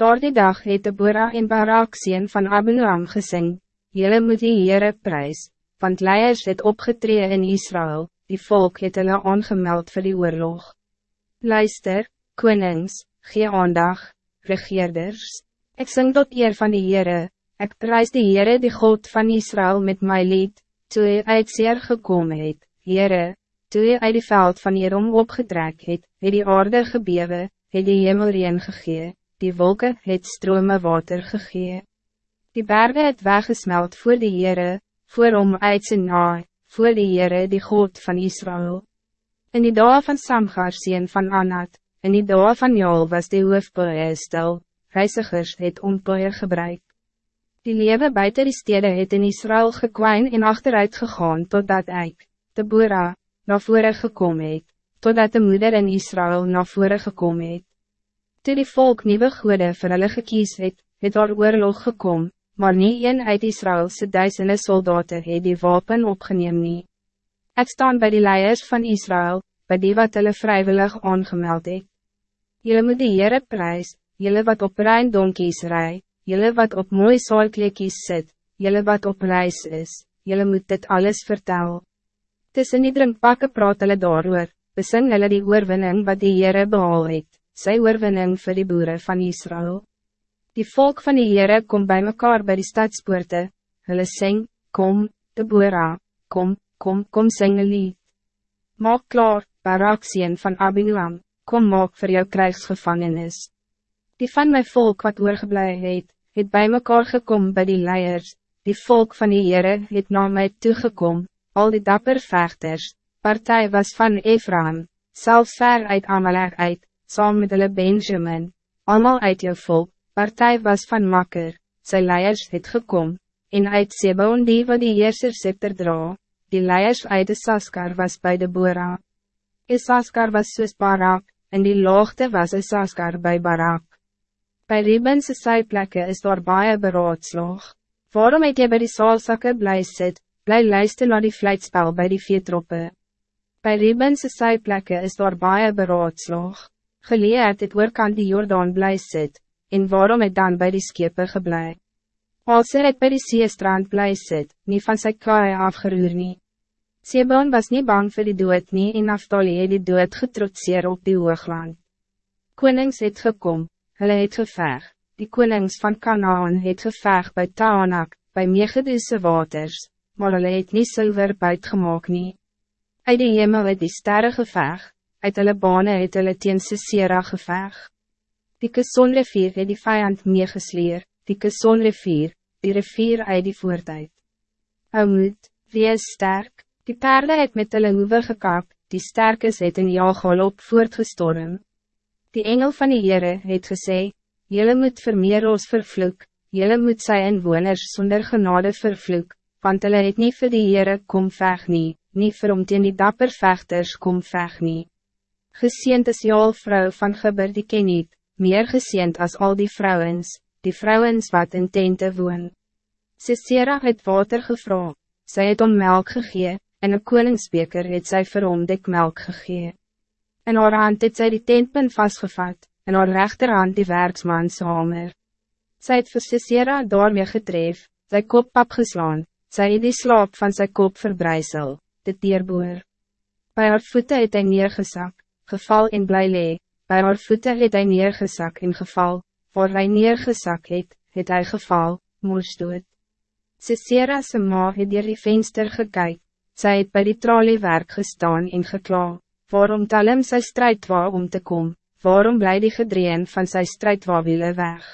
Door die dag het Deborah en Barak sien van Abinoam gesing, Jylle moet die Heere prijs, want leiers het opgetree in Israël, die volk het hulle aangemeld vir die oorlog. Luister, konings, gee aandag, regeerders, ik sing tot eer van die Heere, ik prijs die Heere die God van Israël met my lied, toe hy uit zeer gekomen het, Heere, toe hy uit die veld van Jerom opgetrek het, het die aarde gebewe, het die hemel reen gegee, die wolken het strome water gegee. Die bergen het weggesmeld voor de Heere, voor om uit zijn naai, voor de Heere die God van Israël. In die dag van Samgar sien van Anat, in die dag van Jol was die hoofdboeie stil, reisigers het ontboeie gebruik. Die lewe buiten die stede het in Israël gekwijn en achteruit gegaan totdat ek, de Boera, na vore gekom het, totdat de moeder in Israël na vore gekom het. Toe die volk nieuwe goede vir hulle gekies het, het daar oorlog gekom, maar niet een uit Israëlse duizenden soldaten het die wapen opgeneem nie. Ek staan bij die leiers van Israël, bij die wat hulle vrijwillig aangemeld het. Julle moet die Heere prijs, julle wat op rein donkies rij, julle wat op mooi saalkleekies sit, julle wat op reis is, julle moet dit alles vertel. Tussen die drinkpakke praat hulle daarover, besing hulle die oorwinning wat die Heere behaal het, sy oorwinning vir die boeren van Israël. Die volk van die Heere kom bij mekaar bij die stadspoorte, hulle sing, kom, Deborah, kom, kom, kom sing een lied. Maak klaar, Barak van Abinuam, kom maak voor jou krijgsgevangenis. Die van mijn volk wat oorgeblij het, het bij mekaar gekom bij die leiers, die volk van die Heere het na my toegekom, al die dapper vechters, partij was van Ephraim, zelfs ver uit Amalek uit, saam met hulle Benjamin, allemaal uit jou volk, partij was van Makker, sy leiers het gekom, en uit Sebon die wat die heerser scepter dra, die leiers uit de Saskar was bij de Bora. Isaskar was soos Barak, en die laagte was Isaskar bij Barak. Bij Ribense syplekke is daar baie beraadslag. Waarom het jy by die saalsakke bly sit, bly luister na die vlijtspel bij die veetroppe? Bij Ribense syplekke is daar baie beraadslag. Geleerd het oorkant die Jordaan bly sit, en waarom het dan bij die skepe geblei? Als er het by die seestrand bly sit, nie van sy kaai afgeroer nie. Sebon was niet bang voor die dood nie en Naftali het die dood getrotseer op die hoogland. Konings het gekom, hulle het geveg, die konings van Kanaan het geveg bij Taanak, bij Megedese waters, maar hulle het nie silver buitgemaak nie. Uit die hemel het die sterre geveg, uit hulle bane het hulle teen Sisera geveg. Die Keson rivier het die vijand meegesleer, die Keson rivier, die rivier uit die voertuig. Hou moed, wees sterk, die paarden het met hulle hoeve gekap, die sterkes het in jaagol op voortgestorm. Die engel van die Heere het gesê, Jylle moet vermeerels vervloek, jylle moet sy inwoners zonder genade vervloek, want hulle het nie vir die Heere kom veg nie, nie vir om teen die dapper vechters kom veg nie. Geseend is jou vrou van Gebber die ken niet, meer geseend als al die vrouwens, die vrouwens wat in tente woon. Sisera het water gevra, sy het om melk gegee, en een koningsbeker het sy vir hom dik melk gegee. In haar hand het sy die tentpunt vastgevat, en haar rechterhand die werksman hamer. Sy het vir Sisera daarmee getref, sy kop pap geslaan, sy het die slaap van sy kop verbrijzel, dit dierboer. Bij haar voeten het hy neergesak, geval in blij lee, Bij haar voeten het hij neergezak in geval, voor hij neergezak het, het hij geval, moest dood. Sisera se ma het dier die venster gekyk, sy het by die traliewerk gestaan en gekla, waarom tel hem sy strijdwa om te kom, waarom bly die gedreen van sy strijdwa wiele weg.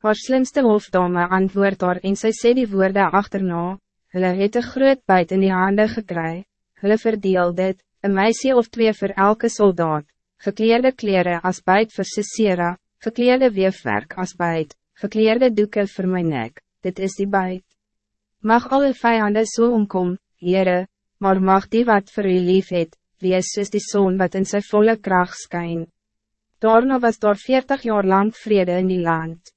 Haar slimste hoofdame antwoord haar en sy sê die woorde achterna, hulle het een groot buit in die handen gekry, hulle verdeel dit, een meisje of twee voor elke soldaat, gekleerde kleren als bijt voor Sisera, gekleerde weefwerk als bijt, gekleerde doeken voor mijn nek, dit is die bijt. Mag alle vijanden zo so omkom, Heere, maar mag die wat voor u lief het, wees soos die zoon wat in zijn volle kracht skyn. Daarna was daar veertig jaar lang vrede in die land.